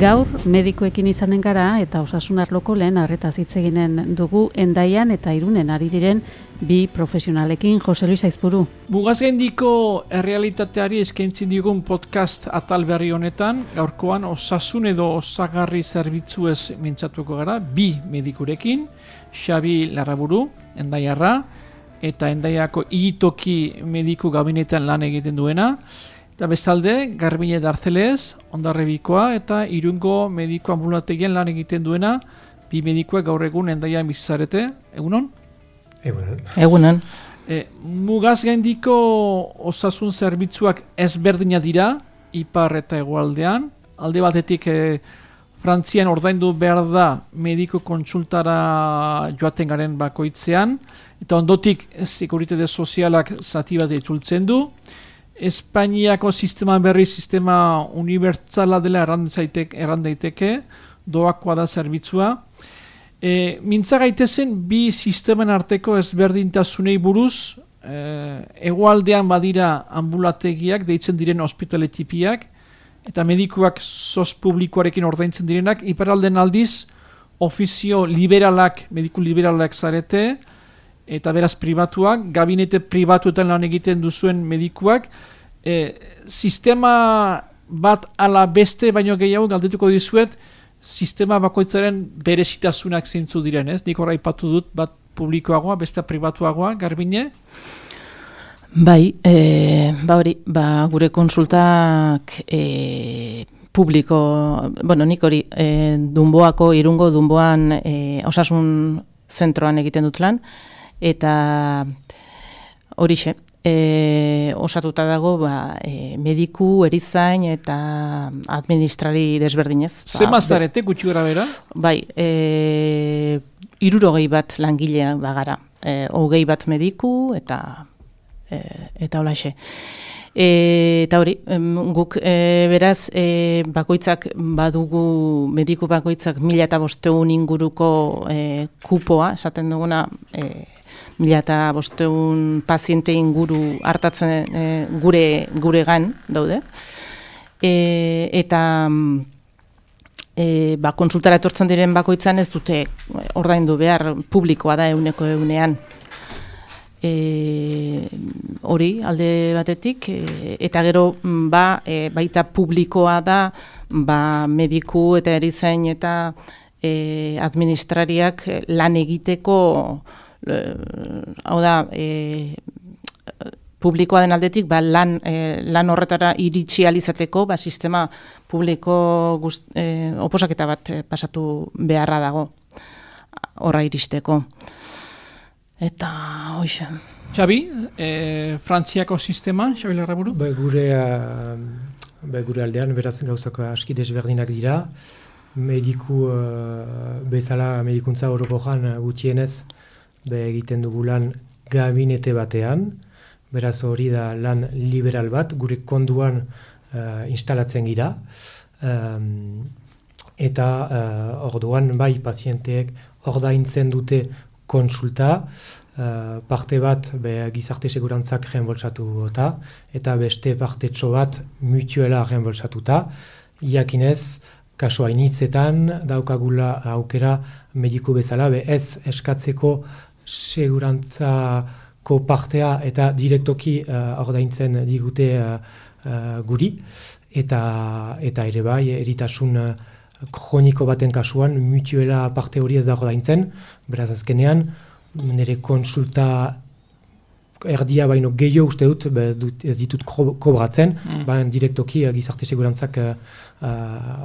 Gaur medikoekin izanen gara eta osasun arloko lehen arretaz hitz eginen dugu endaian eta irunen ari diren bi profesionalekin Jose Luis Aizpuru. Mugazgendiko errealitateari eskaintzen digun podcast atal berri honetan, gaurkoan osasun edo osagarri zerbitzu ez mintzatuko gara, bi medikurekin, Xabi Larraburu, endaiarra, eta endaiako igitoki mediku gabinetan lan egiten duena, Eta bestalde, Garbine Darzelez, ondarrebikoa eta irungo mediko ambulategien lan egiten duena, bi medikoak gaur egun endaia bizarete, egunon? Egunon. Egunon. E, mugaz gaindiko osasun zerbitzuak ezberdina dira, ipar eta egualdean, alde batetik e, Frantzian ordaindu behar da mediko kontsultara joaten garen bakoitzean, eta ondotik sekuritate sozialak zati bat ditultzen du, Espainiako sistema berri sistema unibertsala dela erran daiteke, doakoa da zerbitzua. E, mintza gaitezen bi sistemen arteko ezberdintasunei buruz, e, egoaldean badira ambulategiak, deitzen diren ospitale tipiak, eta medikuak sos publikoarekin ordaintzen direnak, iparalden aldiz, ofizio liberalak, mediku liberalak zarete, eta beraz pribatuak, gabinete pribatuetan lan egiten duzuen medikuak, e, sistema bat ala beste baino gehiago galdetuko dizuet, sistema bakoitzaren berezitasunak zeintzu diren, ez? Nik horra ipatu dut, bat publikoagoa, beste pribatuagoa, garbine? Bai, e, ba hori, ba, gure konsultak e, publiko, bueno, nik hori, e, dunboako, irungo dunboan e, osasun zentroan egiten dut lan, eta horixe, e, osatuta dago ba, e, mediku, erizain eta administrari desberdinez. Ba, Ze mazarete gutxi gara bera? Bai, e, irurogei bat langilea bagara. E, hogei bat mediku eta e, eta holaxe. E, eta hori, guk e, beraz, e, bakoitzak badugu, mediku bakoitzak mila eta bosteun inguruko e, kupoa, esaten duguna, e, mila eta bosteun paziente inguru hartatzen e, gure, gure gan daude. E, eta e, ba, konsultara etortzen diren bakoitzan ez dute ordaindu behar publikoa da euneko eunean. E, hori alde batetik e, eta gero ba, e, baita publikoa da ba, mediku eta erizain eta e, administrariak lan egiteko hau da, e, publikoa den aldetik, ba, lan, e, lan horretara iritsi alizateko, ba, sistema publiko gust, e, oposaketa bat e, pasatu beharra dago horra iristeko. Eta, hoxe. Xabi, e, Frantziako sistema, Xabi Larraburu? Ba, gure, ba, gure aldean, beraz gauzako aski desberdinak dira. Mediku, uh, bezala medikuntza horoko jan gutienez, be egiten dugu lan gabinete batean, beraz hori da lan liberal bat, gure konduan uh, instalatzen gira, um, eta uh, orduan bai pazienteek ordaintzen dute konsulta, uh, parte bat be, gizarte segurantzak reembolsatu eta, eta beste parte txo bat mutuela reembolsatuta, iakinez, kaso hainitzetan daukagula aukera mediku bezala, be ez eskatzeko segurantzako partea eta direktoki uh, ordaintzen digute uh, guri eta eta ere bai eritasun uh, kroniko baten kasuan mutuela parte hori ez da ordaintzen beraz azkenean nire konsulta erdia baino gehiago uste dut, dut ez ditut kobratzen, Mm. baina direktoki gizarte segurantzak uh,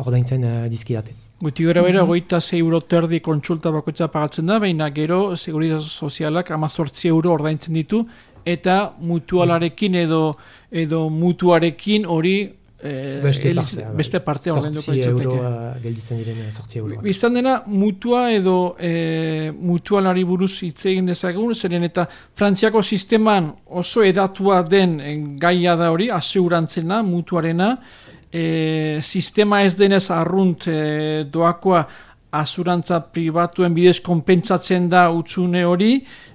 ordaintzen uh, dizkidate. Guti gara bera, goita ze euro terdi kontsulta bakoitza pagatzen da, baina gero seguridad sozialak amazortzi euro ordaintzen ditu, eta mutualarekin edo edo mutuarekin hori eh, Beste eliz- partea. bai. beste partea ordainduko Zortzi euro litzateke. uh, gelditzen diren uh, zortzi euro. Biztan dena, mutua edo e, mutualari buruz hitz egin dezagun, zeren eta Frantziako sisteman oso edatua den eh, gaia da hori, aseurantzena, mutuarena, e, sistema ez denez arrunt e, doakoa asurantza pribatuen bidez konpentsatzen da utzune hori,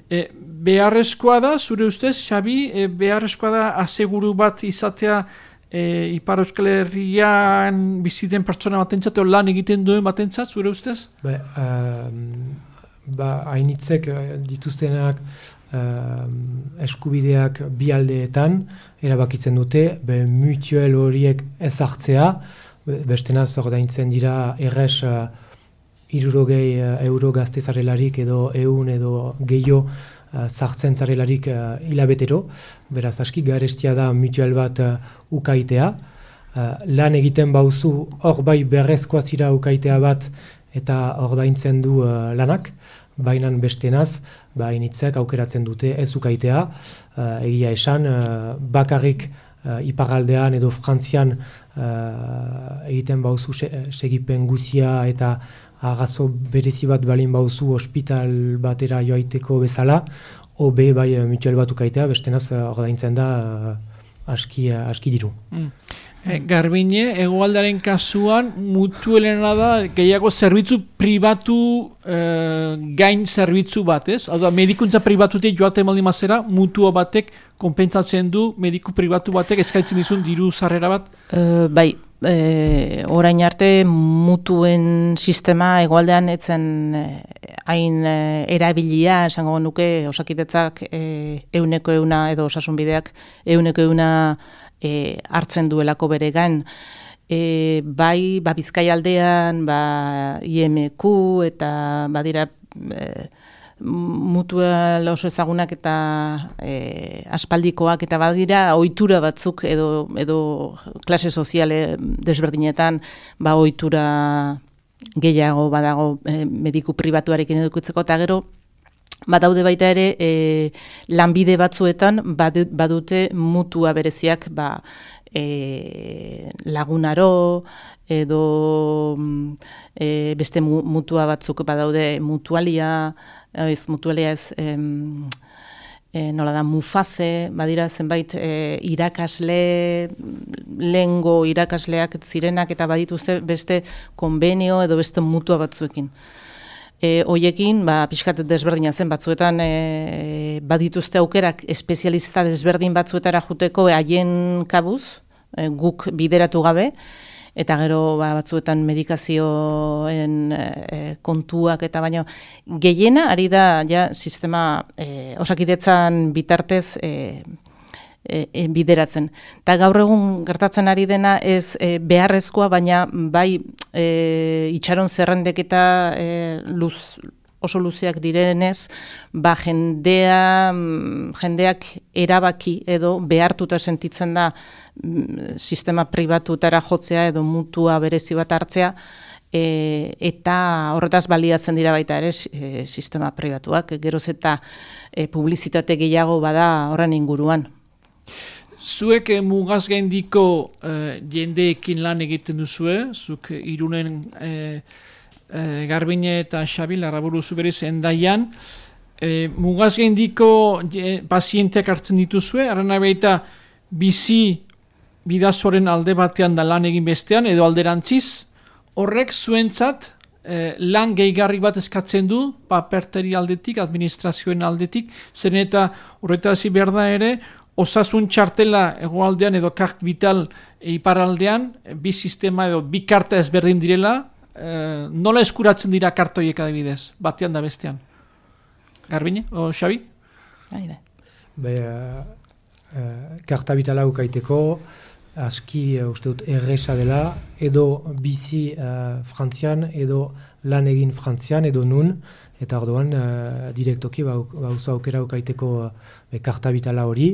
e, beharrezkoa da, zure ustez, Xabi, e, beharrezkoa da aseguru bat izatea e, Ipar Euskal Herrian biziten pertsona batentzat, lan egiten duen batentzat, zure ustez? Ba, um, ba, hainitzek dituztenak eskubideak bi aldeetan erabakitzen dute, be mutuel horiek ez hartzea, be- bestenaz ordaintzen dira erres uh, irurogei uh, euro gazte zarelarik edo eun edo gehiago uh, sartzen zarelarik uh, beraz aski garestia da mutuel bat uh, ukaitea, Uh, lan egiten bauzu hor bai berrezkoa zira ukaitea bat eta ordaintzen du uh, lanak, baina bestenaz, ba, initzek aukeratzen dute ez ukaitea, uh, egia esan, uh, bakarrik uh, iparaldean edo frantzian uh, egiten bauzu se, segipen guzia eta agazo berezi bat balin bauzu ospital batera joaiteko bezala, OB bai mutual bat ukaitea, bestenaz uh, ordaintzen da uh, aski, aski diru. E, Garbine, egoaldaren kasuan, mutuelena da gehiago zerbitzu pribatu e, gain zerbitzu bat, ez? Hau da, medikuntza pribatutik joate maldi mazera, mutua batek konpentsatzen du mediku pribatu batek eskaintzen dizun diru sarrera bat. Eh, bai, e, orain arte mutuen sistema egoaldean etzen eh, hain eh, erabilia, esango nuke, osakidetzak e, euneko euna edo osasunbideak euneko euna e, hartzen duelako bere gain. E, bai, ba, Bizkai aldean, ba, IMQ eta badira e, mutual oso ezagunak eta e, aspaldikoak eta badira ohitura batzuk edo edo klase soziale desberdinetan ba ohitura gehiago badago e, mediku pribatuarekin edukitzeko eta gero badaude baita ere e, lanbide batzuetan badu- badute mutua bereziak ba e, lagunaro edo mm, e, beste mu- mutua batzuk badaude mutualia, ez mutualia ez em, e, nola da mufaze, badira zenbait e, irakasle, lengo irakasleak zirenak eta badituzte beste konbenio edo beste mutua batzuekin. E, hoiekin, ba, pixkat desberdina zen batzuetan e, badituzte aukerak espezialista desberdin batzuetara juteko haien kabuz, e, guk bideratu gabe, eta gero ba, batzuetan medikazioen e, kontuak eta baino gehiena ari da ja sistema e, osakidetzan bitartez e, e, e, bideratzen. Ta gaur egun gertatzen ari dena ez e, beharrezkoa, baina bai e, itxaron zerrendeketa e, luz, oso luzeak direnez, ba jendea, mm, jendeak erabaki edo behartuta sentitzen da mm, sistema pribatutara jotzea edo mutua berezi bat hartzea, e, eta horretaz baliatzen dira baita ere e, sistema pribatuak, geroz eta e, publizitate gehiago bada horren inguruan. Zuek eh, mugaz gaindiko eh, jendeekin lan egiten duzue, zuk eh, irunen eh, eh, Garbine eta Xabi larraburu zuberiz endaian, eh, mugaz gaindiko pazienteak hartzen dituzue, arana baita bizi bidazoren alde batean da lan egin bestean, edo alderantziz, horrek zuentzat eh, lan gehigarri bat eskatzen du, paperteri aldetik, administrazioen aldetik, zen eta horretaz behar da ere, osasun txartela egoaldean edo kart vital iparaldean, eh, bi sistema edo bi karta ezberdin direla, eh, nola eskuratzen dira kartoiek adibidez, batean da bestean? Garbine, o Xabi? Bai, bai. Be, uh, uh, karta bitala ukaiteko, aski uh, uste dut erresa dela, edo bizi uh, frantzian, edo lan egin Frantzian edo nun, eta orduan uh, direktoki bauzu aukera ukaiteko be, karta bitala hori.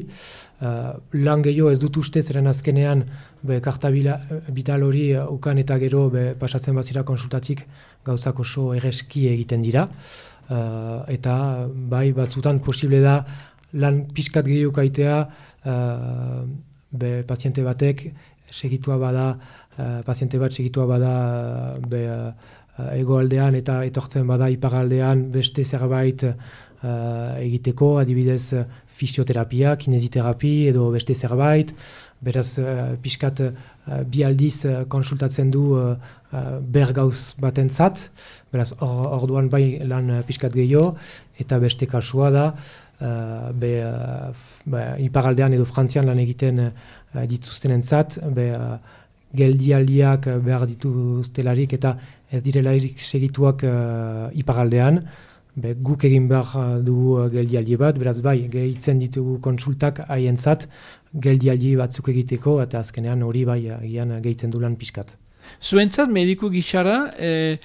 Uh, lan gehiago ez dut uste zeren azkenean be, karta bital hori ukan eta gero be, pasatzen bazira konsultatik gauzak oso egeski egiten dira. Uh, eta bai batzutan posible da lan pixkat gehiago kaitea uh, be, paziente batek segitua bada, uh, paziente bat segitua bada be, uh, egoaldean eta etortzen bada iparaldean beste zerbait uh, egiteko, adibidez fisioterapia, kineziterapi edo beste zerbait, beraz uh, pixkat uh, bi aldiz uh, konsultatzen du uh, uh, bergauz batentzat, beraz orduan bai lan uh, pixkat gehiago, eta beste kasua da, uh, be, uh, iparaldean edo frantzian lan egiten uh, dituzten entzat, be, uh, geldialdiak behar dituztelarik eta ez direlarik segituak uh, iparaldean, Be, guk egin behar dugu geldialdi bat, beraz bai, gehitzen ditugu konsultak haientzat geldialdi batzuk egiteko, eta azkenean hori bai, agian gehitzen du lan pixkat. Zuentzat, mediku gixara, e,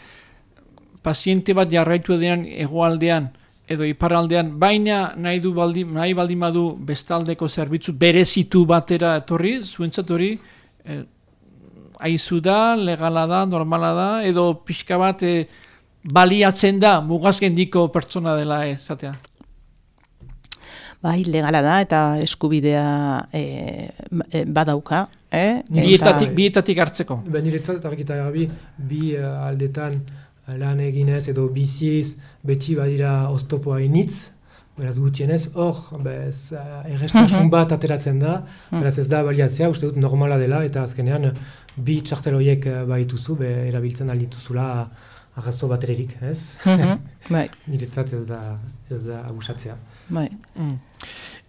paziente bat jarraitu denean egoaldean, edo iparaldean, baina nahi du baldi, nahi baldin badu bestaldeko zerbitzu berezitu batera etorri, zuentzat hori, e, aizu da, legala da, normala da, edo pixka bat, e, baliatzen da mugazgendiko pertsona dela ezatea. Bai, legala da eta eskubidea e, e, badauka. Eh? Bietatik, bietatik hartzeko. Ben niretzat eta argita gabi, bi uh, aldetan lan eginez edo biziz beti badira oztopoa initz, beraz gutienez, hor, bez, errestasun mhm. bat ateratzen da, mhm. beraz ez da baliatzea, uste dut normala dela, eta azkenean bi txarteloiek baituzu, be, erabiltzen aldituzula, arrazo batererik, ez? Mm -hmm. bai. Niretzat ez da, ez da abusatzea. Bai. Mm.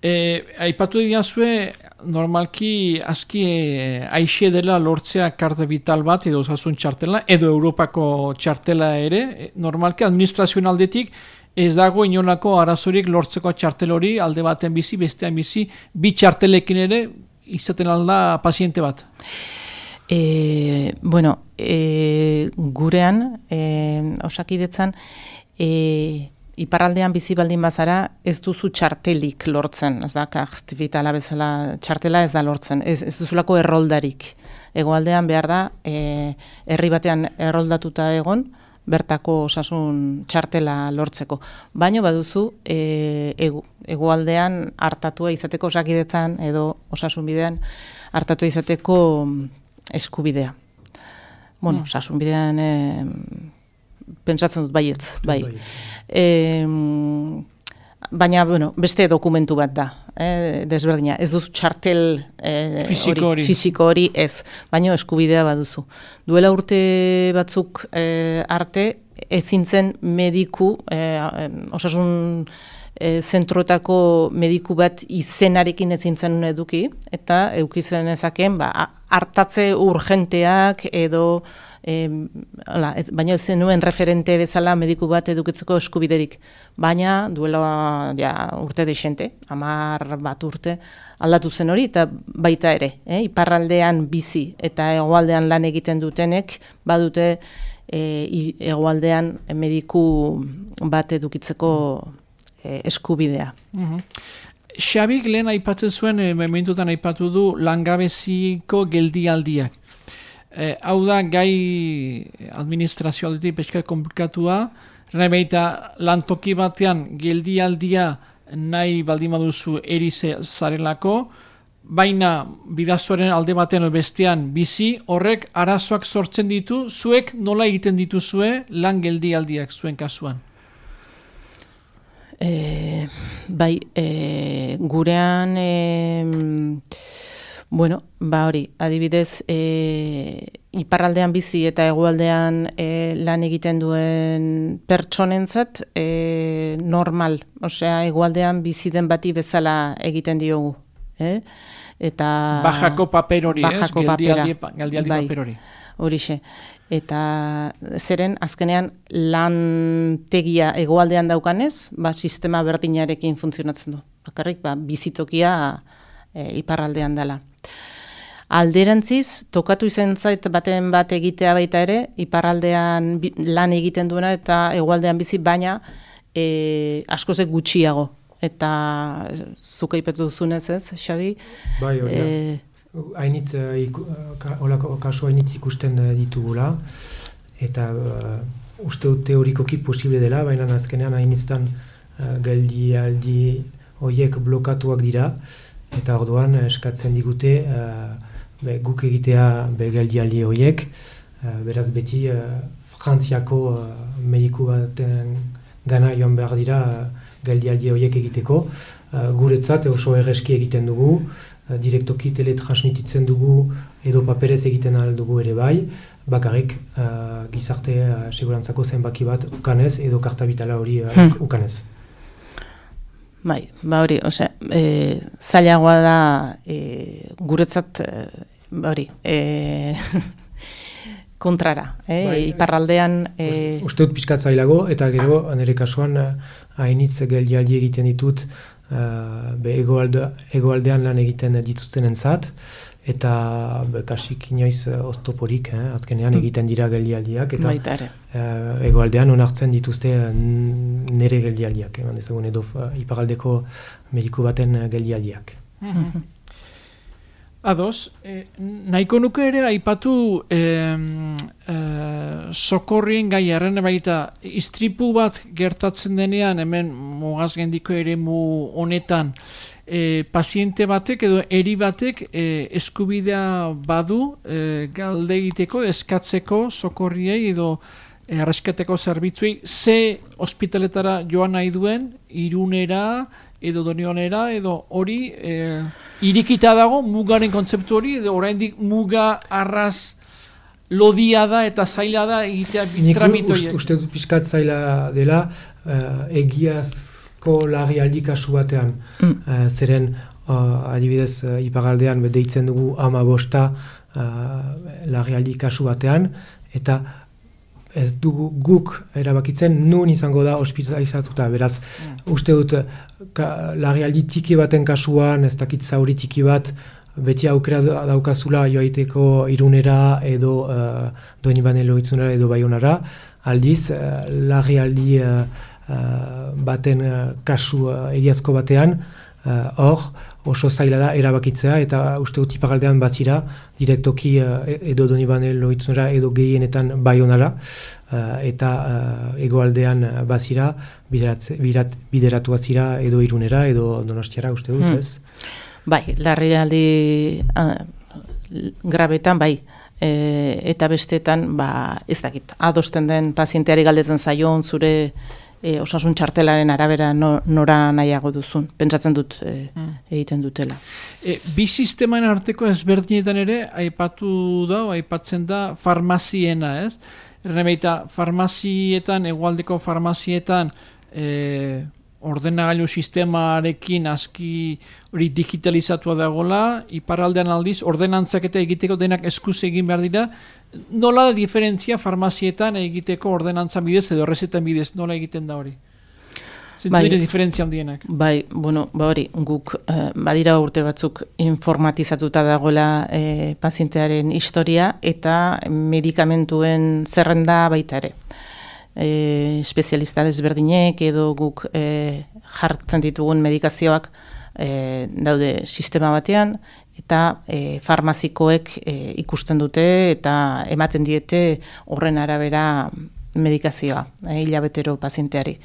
E, aipatu egia zue, normalki aski e, aixe dela lortzea karta vital bat edo osasun txartela, edo Europako txartela ere, normalki administrazioen aldetik ez dago inolako arazorik lortzeko txartel hori alde baten bizi, bestean bizi, bi txartelekin ere izaten alda paziente bat. E, bueno, e, gurean, e, osakidetzan, e, iparraldean bizi baldin bazara, ez duzu txartelik lortzen, ez da, aktivitala bezala txartela ez da lortzen, ez, ez duzulako erroldarik. Egoaldean behar da, e, herri batean erroldatuta egon, bertako osasun txartela lortzeko. Baino baduzu, e, egoaldean hartatua izateko osakidetzan, edo osasun bidean hartatu izateko eskubidea. Bueno, mm. sasun bidean e, pentsatzen dut baietz, bai. E, baina, bueno, beste dokumentu bat da, e, desberdina. Ez duz txartel e, fisiko hori ez, baina eskubidea baduzu. Duela urte batzuk e, arte, ezintzen mediku, e, osasun e, zentroetako mediku bat izenarekin ezin zen eduki, eta eukizen ezaken, ba, hartatze urgenteak edo, e, ala, ez, baina ez zenuen referente bezala mediku bat edukitzeko eskubiderik. Baina duela ja, urte desente, amar bat urte, aldatu zen hori, eta baita ere, eh? iparraldean bizi eta egoaldean lan egiten dutenek, badute e, egoaldean mediku bat edukitzeko eskubidea. Mm Xabik lehen aipatzen zuen, e, mementutan aipatu du, langabeziko geldialdiak. E, hau da, gai administrazio aldetik komplikatua, rebeita lantoki batean geldialdia nahi baldin baduzu erize zarelako, baina bidazoaren alde batean bestean bizi, horrek arazoak sortzen ditu, zuek nola egiten dituzue lan geldialdiak zuen kasuan? E, bai, e, gurean, e, bueno, ba hori, adibidez, e, iparraldean bizi eta egualdean e, lan egiten duen pertsonentzat e, normal, osea, egualdean bizi den bati bezala egiten diogu. Eh? Eta, bajako paper hori, bajako ez? Galdialdi, bai, paper hori. Horixe eta zeren azkenean lantegia egoaldean daukanez, ba, sistema berdinarekin funtzionatzen du. Bakarrik, ba, bizitokia e, iparraldean dela. Alderantziz, tokatu izan zait baten bat egitea baita ere, iparraldean bi- lan egiten duena eta hegoaldean bizi baina e, askozek gutxiago. Eta zuka ipetu duzunez ez, Xabi? Bai, hori. E, hainitz, eh, ka- holako kasu hainitz ikusten eh, ditugula, eta uh, uste teorikoki posible dela, baina azkenean hainitztan uh, geldi aldi horiek blokatuak dira, eta orduan eh, eskatzen digute uh, be, guk egitea be geldi aldi horiek, uh, beraz beti uh, Frantziako uh, mediku baten gana joan behar dira uh, geldialdi horiek egiteko. Uh, guretzat oso erreski egiten dugu, uh, direktoki teletransmititzen dugu edo paperez egiten ahal dugu ere bai, bakarrik uh, gizarte uh, segurantzako zenbaki bat ukanez edo kartabitala hori uh, Hmm. ukanez. Bai, ba hori, ose, e, zailagoa da e, guretzat e, ba hori, e, kontrara, e, Bai, iparraldean e, Uste dut pixkat zailago, eta gero, nire kasuan, eh, hainitz geldialdi egiten ditut, uh, be egoalde, egoaldean lan egiten dituzten entzat, eta be, kasik inoiz eh, oztoporik, eh, azkenean Mm. egiten dira geldialdiak, eta ere. eh, egoaldean onartzen dituzte eh, n- nire geldialdiak, eman dezagun edo eh, iparaldeko mediku baten eh, geldialdiak. Ados, eh, nahiko nuke ere aipatu em, eh, sokorrien gai erren baita istripu bat gertatzen denean hemen mugaz gendiko ere mu honetan eh, paziente batek edo eri batek eh, eskubidea badu eh, galde egiteko, eskatzeko sokorriei edo erreskateko zerbitzuei. Ze ospitaletara joan nahi duen, irunera edo donionera edo hori eh, irikita dago mugaren kontzeptu hori edo oraindik muga arraz lodia da eta zaila da egitea Nik ust- horiek. uste dut pixkat zaila dela uh, egiazko larrialdi kasu batean. Mm. Uh, zeren uh, adibidez uh, ipagaldean deitzen dugu ama bosta uh, larrialdi kasu batean eta ez dugu guk erabakitzen nun izango da ospitalizatuta. Beraz, uste dut uh, larrialdi txiki baten kasuan, ez dakit zauri txiki bat, beti aukera da- daukazula joaiteko irunera edo uh, doini banelo itzunera edo baionara, aldiz, uh, larrialdi uh, uh, baten uh, kasu uh, egiazko batean, uh, hor, oso zaila da erabakitzea eta uste dut iparaldean bazira direktoki uh, edo doni banelo itzunera edo gehienetan baionara uh, eta uh, egoaldean uh, bazira birat, bideratu bazira edo irunera edo donostiara uste dut, Hmm. ez? Bai, larrialdi ah, grabetan bai, e, eta bestetan ba, ez dakit, adosten den pazienteari galdetzen zaion zure e, osasun txartelaren arabera no, nora nahiago duzun, pentsatzen dut e, Mm. egiten dutela. E, bi sisteman arteko ezberdinetan ere aipatu da, aipatzen da farmaziena, ez? Erren baita, farmazietan, egualdeko farmazietan, e, ordenagailu sistemarekin aski hori digitalizatua dagola, iparraldean aldiz, ordenantzak eta egiteko denak eskuz egin behar dira, nola da diferentzia farmazietan egiteko ordenantza bidez edo rezetan bidez, nola egiten da hori? Zintu Bai. diferentzia handienak? Bai, bueno, ba hori, guk eh, badira urte batzuk informatizatuta dagoela eh, pazientearen historia eta medikamentuen zerrenda baita ere. E, espezialista desberdinek edo guk e, jartzen ditugun medikazioak e, daude sistema batean eta e, farmazikoek e, ikusten dute eta ematen diete horren arabera medikazioa, e, hilabetero pazienteari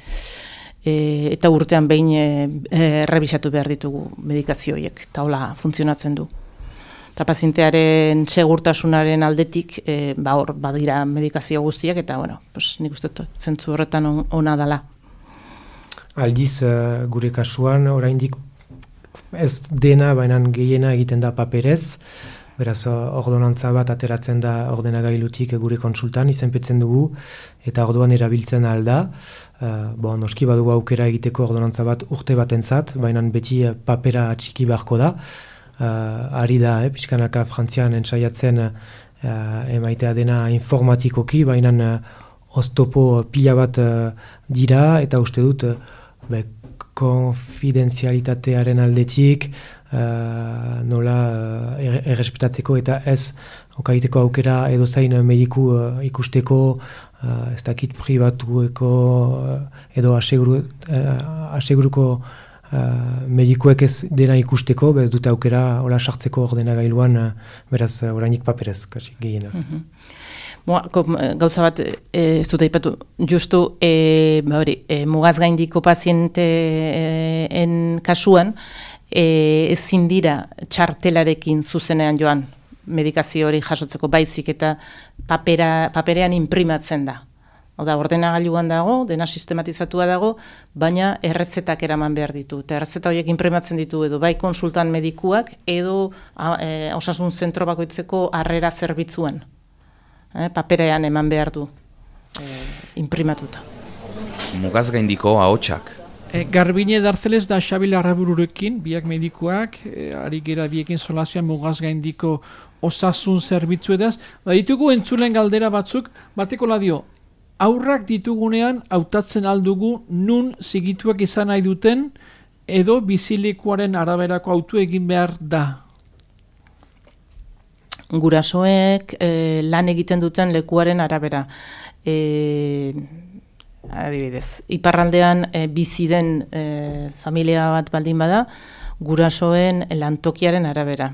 e, eta urtean behin e, e, revisatu behar ditugu medikazioiek, eta hola funtzionatzen du. Eta pazientearen segurtasunaren aldetik, e, ba hor, badira medikazio guztiak, eta bueno, pues, nik uste zentzu horretan on, ona dala. Aldiz, eh, gure kasuan, oraindik ez dena, baina gehiena egiten da paperez, beraz, eh, ordonantza bat ateratzen da ordenagailutik gure konsultan, izenpetzen dugu, eta orduan erabiltzen alda. Uh, bo, noski badugu aukera egiteko ordonantza bat urte batentzat, baina beti eh, papera txiki beharko da. Uh, ari da, eh, pixkanaka frantzian entsaiatzen uh, emaitea dena informatikoki, baina uh, oztopo pila bat uh, dira, eta uste dut, uh, konfidenzialitatearen aldetik, uh, nola uh, errespetatzeko eta ez okaiteko aukera edo zain mediku uh, ikusteko uh, ez dakit pribatueko edo aseguru, aseguruko Uh, medikuek ez dena ikusteko, bez dute aukera hola sartzeko ordena gailuan, uh, beraz, uh, orainik paperez, kasi gehiena. Mm gauza bat, e, ez dut aipatu, justu, e, ba hori, e, mugaz gaindiko pazienteen kasuan, e, ezin dira txartelarekin zuzenean joan medikazio hori jasotzeko baizik eta papera, paperean imprimatzen da. Oda, ordenagailuan dago, dena sistematizatua dago, baina errezetak eraman behar ditu. Eta errezeta horiek imprimatzen ditu edo bai konsultan medikuak edo e, osasun zentro bakoitzeko harrera zerbitzuen. E, paperean eman behar du e, imprimatuta. Mugaz gaindiko ahotsak. E, Garbine Dartzeles da Xabil Arrabururekin, biak medikuak, e, ari gera biekin solazian mugaz gaindiko osasun zerbitzu edaz. Ba, ditugu entzulen galdera batzuk, bateko ladio, aurrak ditugunean hautatzen aldugu nun zigituak izan nahi duten edo bizilekuaren araberako autu egin behar da. Gurasoek e, lan egiten duten lekuaren arabera. E, adibidez, iparraldean e, bizi den e, familia bat baldin bada, gurasoen lantokiaren arabera.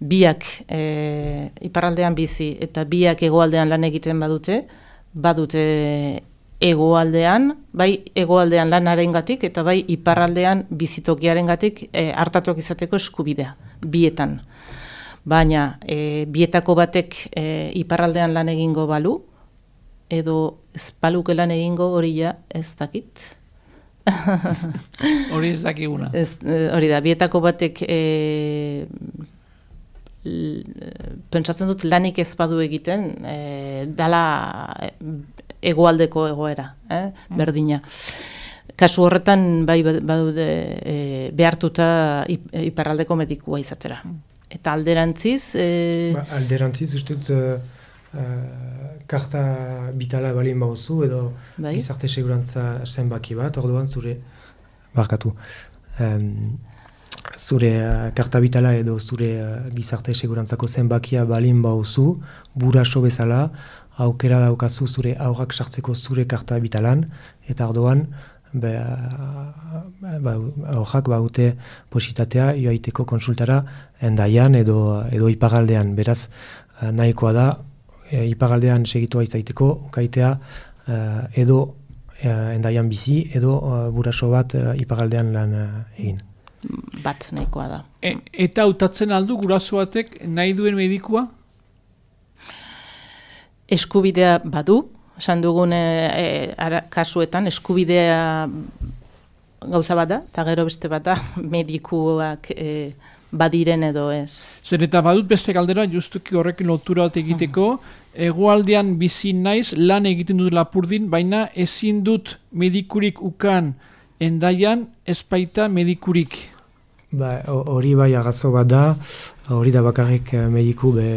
Biak e, iparraldean bizi eta biak hegoaldean lan egiten badute, badute egoaldean, bai egoaldean lanarengatik eta bai iparraldean bizitokiarengatik e, hartatuak izateko eskubidea bietan. Baina e, bietako batek e, iparraldean lan egingo balu edo ez baluke lan egingo hori ja ez dakit. hori ez dakiguna. Ez, e, hori da, bietako batek e, pentsatzen dut lanik ez badu egiten, e, dala egoaldeko egoera, eh? Mm. berdina. Kasu horretan bai badude e, behartuta iparraldeko medikua izatera. Eta alderantziz... E... Ba, alderantziz, ustut, uh, karta bitala balin bauzu edo bai? gizarte segurantza zenbaki bat, orduan zure, barkatu, um, zure uh, karta bitala edo zure uh, gizarte segurantzako zenbakia balin bauzu, buraso bezala, aukera daukazu zure aurrak sartzeko zure karta bitalan, eta orduan, be, ba, aurrak baute positatea joaiteko konsultara endaian edo, edo ipagaldean. Beraz, uh, nahikoa da, e, ipagaldean segitua izaiteko, kaitea edo endaian bizi, edo buraso bat ipagaldean lan egin bat nahikoa da. E, eta hautatzen aldu guraso batek nahi duen medikua? Eskubidea badu, esan dugun e, kasuetan eskubidea gauza bada, eta gero beste bada medikuak e, badiren edo ez. Zer eta badut beste galdera justuki horrekin lotura bat egiteko, egoaldean bizi naiz lan egiten dut lapurdin, baina ezin dut medikurik ukan endaian ezpaita medikurik. Ba, hori bai agazo bat da, hori da bakarrik mediku be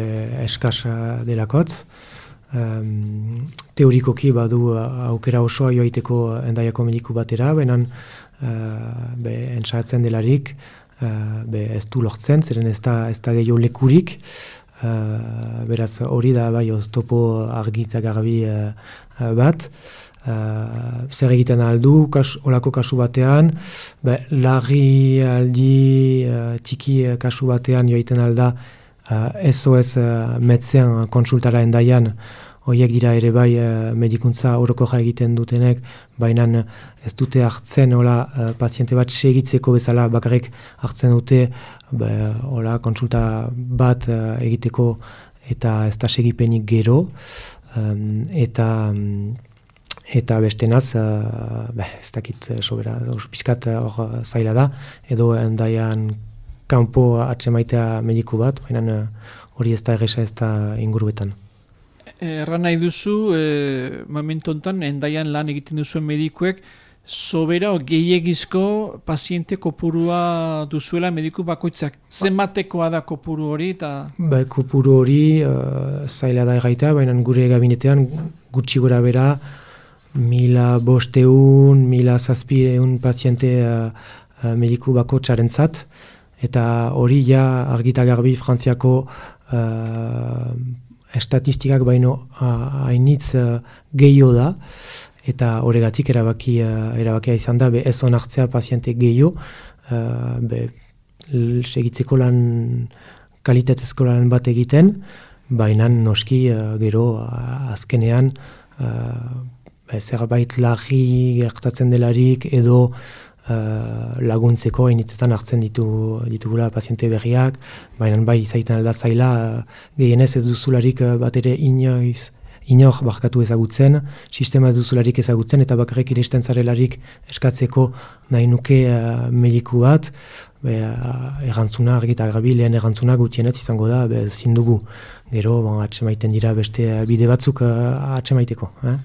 eskasa delakotz. Um, teorikoki badu aukera osoa joaiteko endaiako mediku batera, benan uh, be entzatzen delarik, uh, be ez du lortzen, zeren ez da, ez da gehiago lekurik, uh, beraz hori da bai oztopo argi eta garbi bat. Uh, zer egiten aldu, kas, olako kasu batean, be, lagri aldi uh, tiki uh, kasu batean joiten alda uh, SOS uh, metzean konsultara endaian, horiek dira ere bai uh, medikuntza orokoja egiten dutenek, baina ez dute hartzen hola uh, paziente bat segitzeko bezala bakarrik hartzen dute be, hola konsulta bat egiteko eta ez da segipenik gero, um, eta... Eta beste naz, uh, ez dakit eh, sobera, pizkat eh, hor zaila da, edo endaian kanpo atsemaitea mediku bat, baina hori ez da egesa ez da inguruetan. Erran nahi duzu, e, momentu enten, endaian lan egiten duzuen medikuek, sobera gehiagizko paziente kopurua duzuela mediku bakoitzak. Zenbatekoa da kopuru hori? eta Ba, kopuru hori uh, zaila da egaita, baina gure gabinetean gutxi gora bera, mila bosteun, mila zazpireun paziente uh, uh, mediku bako txaren zat, eta hori ja argita garbi Frantziako uh, estatistikak baino hainitz gehiago da, eta horregatik erabaki, erabakia izan da, be ez onartzea paziente gehiago, uh, be, segitzeko lan kalitatezko lan bat egiten, baina noski gero azkenean zerbait lagi gertatzen delarik edo uh, laguntzeko hainitzetan hartzen ditu ditugula paziente berriak, baina bai zaitan alda zaila uh, gehienez ez duzularik uh, bat ere inoiz inor barkatu ezagutzen, sistema ez duzularik ezagutzen eta bakarrik iristen zarelarik eskatzeko nahi nuke uh, mediku bat, be, uh, errantzuna, argita garbi, lehen errantzuna gutienez izango da, be, zindugu. Gero, bon, atxemaiten dira beste bide batzuk uh, atxemaiteko. Eh?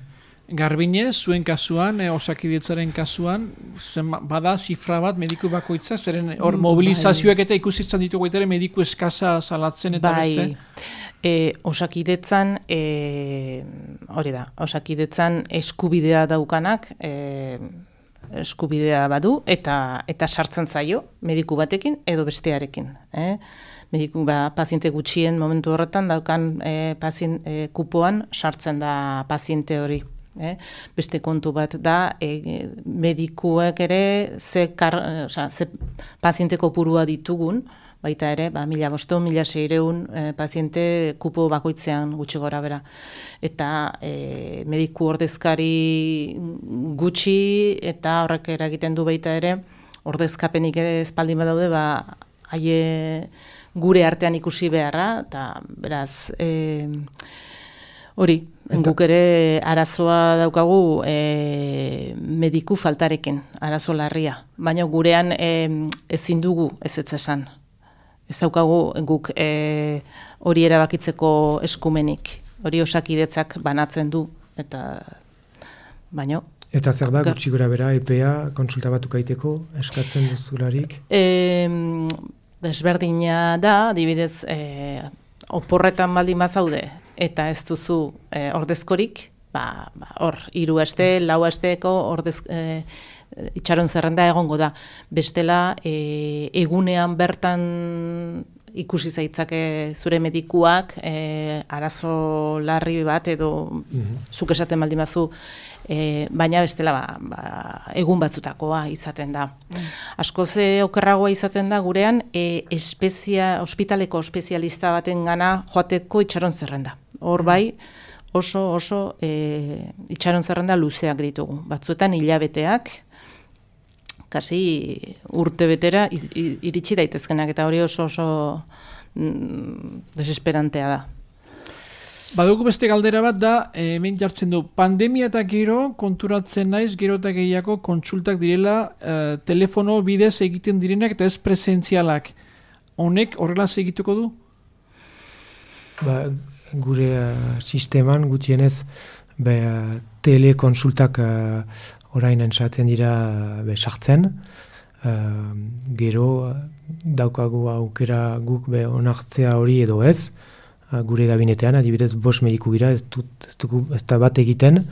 Garbine, zuen kasuan, e, osakidetzaren kasuan, zen, bada zifra bat mediku bakoitza, zeren hor mm, mobilizazioak bai. eta ikusitzen ditugu ere mediku eskaza salatzen eta bai. beste? E, osakidetzan, e, hori da, osakidetzan eskubidea daukanak, e, eskubidea badu eta eta sartzen zaio mediku batekin edo bestearekin. Eh? Mediku ba, paziente gutxien momentu horretan daukan e, pazien, e, kupoan sartzen da paziente hori. Eh? Beste kontu bat da, e, medikuek ere ze, kar, oza, ze pazienteko purua ditugun, baita ere, ba, mila bostu, mila seireun e, paziente kupo bakoitzean gutxi gora bera. Eta e, mediku ordezkari gutxi eta horrek eragiten du baita ere, ordezkapenik ez baldin badaude, ba, haie gure artean ikusi beharra, eta beraz, e, hori, Guk ere arazoa daukagu e, mediku faltarekin, arazo larria. Baina gurean e, ezin dugu ez ez esan. Ez daukagu guk e, hori erabakitzeko eskumenik. Hori osakidetzak banatzen du. Eta baino. Eta zer da, gutxi gura bera, EPA konsulta batu kaiteko, eskatzen duzularik? E, desberdina da, dibidez, e, oporretan baldin bazaude, eta ez duzu e, ordezkorik, ba, ba, hor, hiru aste, lau asteko ordez, e, itxaron zerrenda egongo da. Bestela, e, egunean bertan ikusi zaitzake zure medikuak e, arazo larri bat edo mm zuk esaten baldin bazu e, baina bestela ba, ba, egun batzutakoa izaten da. Mm. Asko ze okerragoa izaten da gurean e, espezia, ospitaleko espezialista baten gana joateko itxaron zerrenda. Hor bai, oso oso e, itxaron zerrenda luzeak ditugu. Batzuetan hilabeteak, kasi urte betera iritsi daitezkenak eta hori oso oso mm, desesperantea da. Badugu beste galdera bat da, hemen jartzen du, pandemia eta gero konturatzen naiz gero eta gehiago kontsultak direla eh, telefono bidez egiten direnak eta ez presentzialak. Honek horrela segituko du? Ba, gure uh, sisteman gutienez be, uh, telekonsultak uh, orain entzatzen dira be, sartzen. gero daukagu aukera guk be onartzea hori edo ez. Gure gabinetean, adibidez, bos mediku gira, ez, dut, ez, dugu, ez da bat egiten,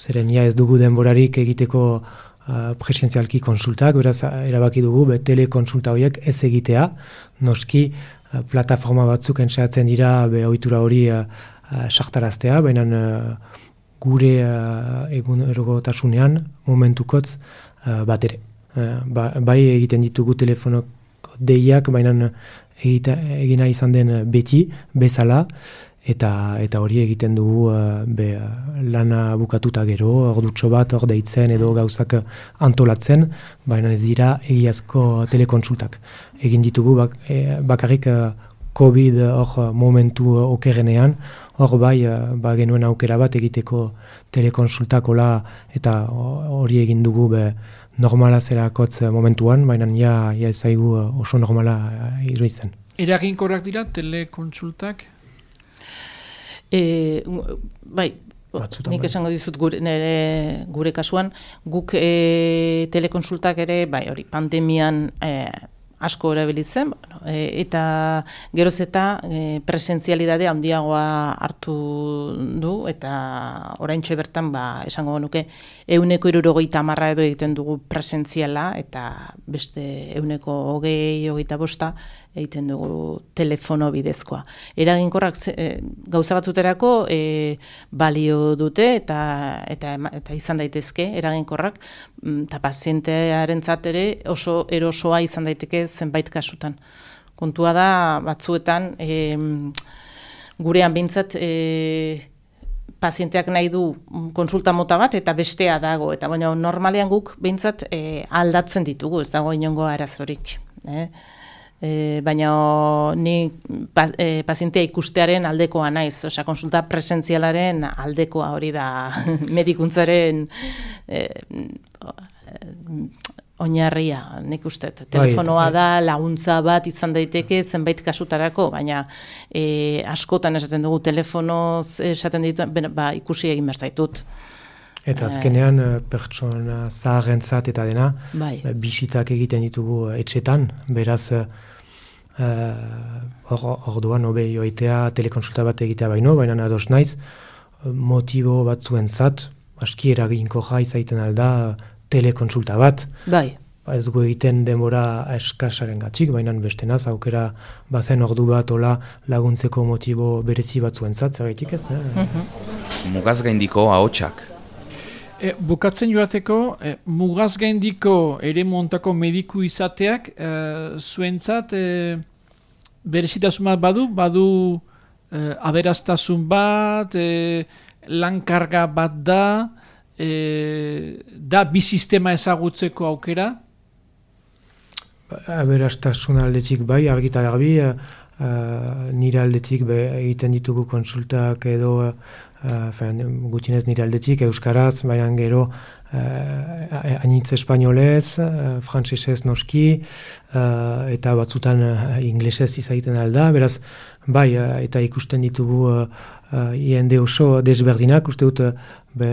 zeren ja ez dugu denborarik egiteko uh, presentzialki konsultak, beraz, erabaki dugu, be, telekonsulta horiek ez egitea, noski, uh, plataforma batzuk entzatzen dira, be, oitura hori uh, sartaraztea, baina gure egun erogotasunean momentukotz bat ere. ba, bai egiten ditugu telefonok deiak, baina egina izan den eh, beti, bezala, eta eta hori egiten dugu uh, be, lana bukatuta gero, ordutxo bat, hor deitzen edo gauzak antolatzen, baina ez dira egiazko telekonsultak. Egin ditugu bak, e, bakarrik uh, COVID hor momentu okerenean, hor bai, uh, ba genuen aukera bat egiteko telekonsultakola eta hori egin dugu be, normala zerakotz momentuan, baina ja, ja zaigu oso normala uh, iruditzen. Eraginkorrak dira telekonsultak? E, bai, nik esango dizut gure, nere, gure kasuan, guk e, telekonsultak ere, bai, hori, pandemian e, asko erabilitzen, bueno, e, eta geroz eta e, presentzialidade handiagoa hartu du, eta orain bertan, ba, esango nuke, euneko irurogeita marra edo egiten dugu presentziala, eta beste euneko hogei, hogeita bosta, egiten dugu telefono bidezkoa. Eraginkorrak e, gauza batzuterako e, balio dute eta, eta, eta izan daitezke eraginkorrak, eta pazientearen ere oso erosoa izan daiteke zenbait kasutan. Kontua da, batzuetan, e, gurean bintzat, e, pazienteak nahi du konsulta mota bat eta bestea dago. Eta baina normalean guk bintzat e, aldatzen ditugu, ez dago inongo arazorik. Eh? E, baina ni pa, e, pazientea ikustearen aldekoa naiz, osea konsulta presentzialaren aldekoa hori da medikuntzaren e, oinarria, nik uste. Bai, Telefonoa bai. da, laguntza bat izan daiteke zenbait kasutarako, baina e, askotan esaten dugu telefonoz esaten ditu, ba, ikusi egin berzaitut. Eta eh. azkenean e, pertsona zaharrentzat eta dena, bai. E, bisitak egiten ditugu etxetan, beraz orduan uh, obe joitea telekonsulta bat egitea baino, baina ados naiz, motibo bat zuen zat, aski eraginko jai zaiten alda telekonsulta bat. Bai. Ba, ez dugu egiten denbora eskasaren gatzik, baina beste naz, aukera bazen ordu bat ola laguntzeko motibo berezi bat zuen zat, zergaitik ez? Eh? Mhm. Mugaz gaindiko ahotsak. E, bukatzen joateko, e, mugaz gaindiko ere montako mediku izateak e, zuentzat e, berezitasun bat badu, badu e, aberaztasun bat, e, lankarga bat da, e, da bi sistema ezagutzeko aukera? Aberastasun aldetik bai, argita garbi, uh, nire aldetik be, egiten ditugu konsultak edo uh, gutinez nire aldetik, euskaraz, baina gero uh, anitz espainolez, uh, frantzesez noski, uh, eta batzutan uh, inglesez izaiten alda, beraz, bai, uh, eta ikusten ditugu uh, iende oso desberdinak, uste dut, be,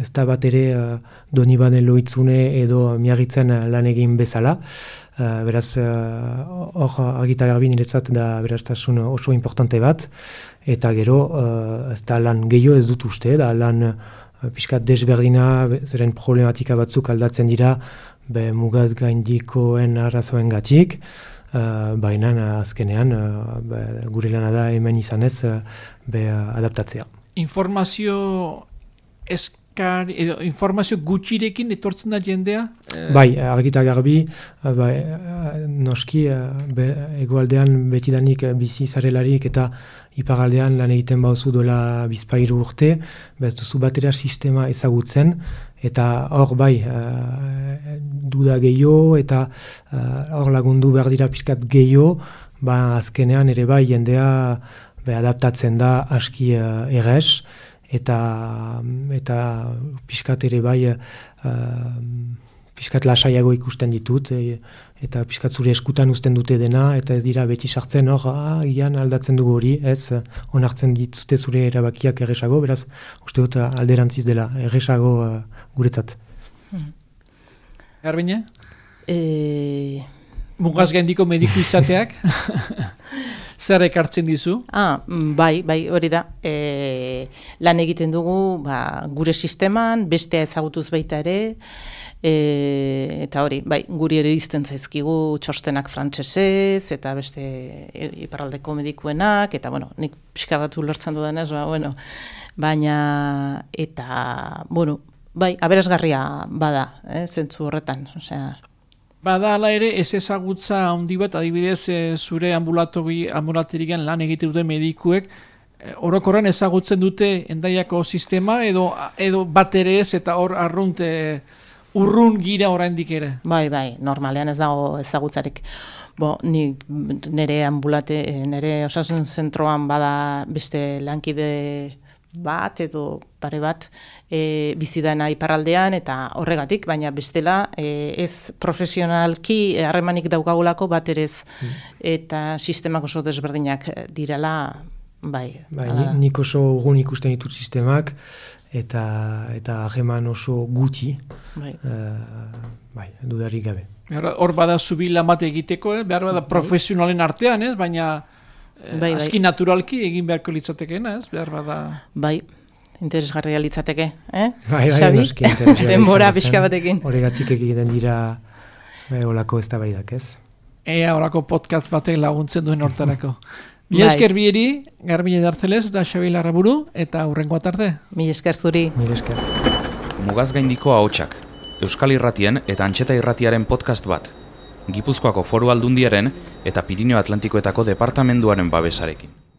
ez da bat ere uh, doni baden loitzune edo miagitzen lan egin bezala. Uh, beraz, hor uh, agita garbi niretzat da beraztasun oso importante bat, eta gero uh, ez da lan gehiago ez dut uste, da lan uh, pixkat desberdina, zeren problematika batzuk aldatzen dira, be mugaz gaindikoen arrazoen gatik, uh, baina azkenean uh, gure lana da hemen izanez uh, be adaptatzea. Informazio eskar, edo informazio gutxirekin etortzen da jendea? Eh, bai, argita garbi, eh, bai, eh, noski be, egoaldean betidanik bizi zarelarik eta iparaldean lan egiten bauzu dola bizpairu urte, bez duzu batera sistema ezagutzen, eta hor bai, duda gehiago, eta hor lagundu behar dira pixkat gehiago, ba azkenean ere bai jendea be, adaptatzen da aski uh, errez, eta eta pixkat ere bai uh, pixkat lasaiago ikusten ditut e, eta pixkat zure eskutan uzten dute dena eta ez dira beti sartzen hor ah, gian aldatzen dugu hori ez onartzen dituzte zure erabakiak erresago beraz uste dut alderantziz dela erresago uh, guretzat hmm. Garbine? E... Mugaz gendiko mediku izateak? zer ekartzen dizu? Ah, mm, bai, bai, hori da. E, lan egiten dugu ba, gure sisteman, bestea ezagutuz baita ere, e, eta hori, bai, guri ere izten zaizkigu txostenak frantsesez eta beste iparraldeko medikuenak, eta, bueno, nik pixka bat ulertzen dudanez, ba, bueno, baina, eta, bueno, bai, aberazgarria bada, eh, zentzu horretan, osea, Bada ala ere ez ezagutza handi bat adibidez e, zure ambulatogi ambulaterigan lan egite dute medikuek e, orokorren ezagutzen dute endaiako sistema edo edo bat ere ez eta hor arrunte urrun gira oraindik ere. Bai, bai, normalean ez dago ezagutzarik. Bo, ni nere ambulate, nere osasun zentroan bada beste lankide bat edo pare bat e, bizidana iparraldean eta horregatik, baina bestela e, ez profesionalki harremanik daukagulako bat ere hmm. eta sistemak oso desberdinak direla bai. bai nik oso gun ikusten ditut sistemak eta eta harreman oso guti bai, uh, bai dudarik gabe. Hor bada zubila bat egiteko, eh? behar bada profesionalen artean, ez? baina eh, Bai, bai. aski naturalki egin beharko litzatekeena, ez? behar bada... Bai, interesgarria litzateke, eh? Bai, bai, Xabi? noski interesgarria Denbora pixka batekin. Horregatik egiten dira bai, olako eztabaidak, ez? Ea horako podcast batek laguntzen duen hortarako. Bai. Mila esker bieri, Garbine Dartzelez da Xabi Larraburu, eta hurrengo arte. Mil esker zuri. Mil esker. Mugaz gaindiko ahotsak. Euskal Irratien eta Antxeta Irratiaren podcast bat. Gipuzkoako Foru Aldundiaren eta Pirineo Atlantikoetako departamenduaren babesarekin.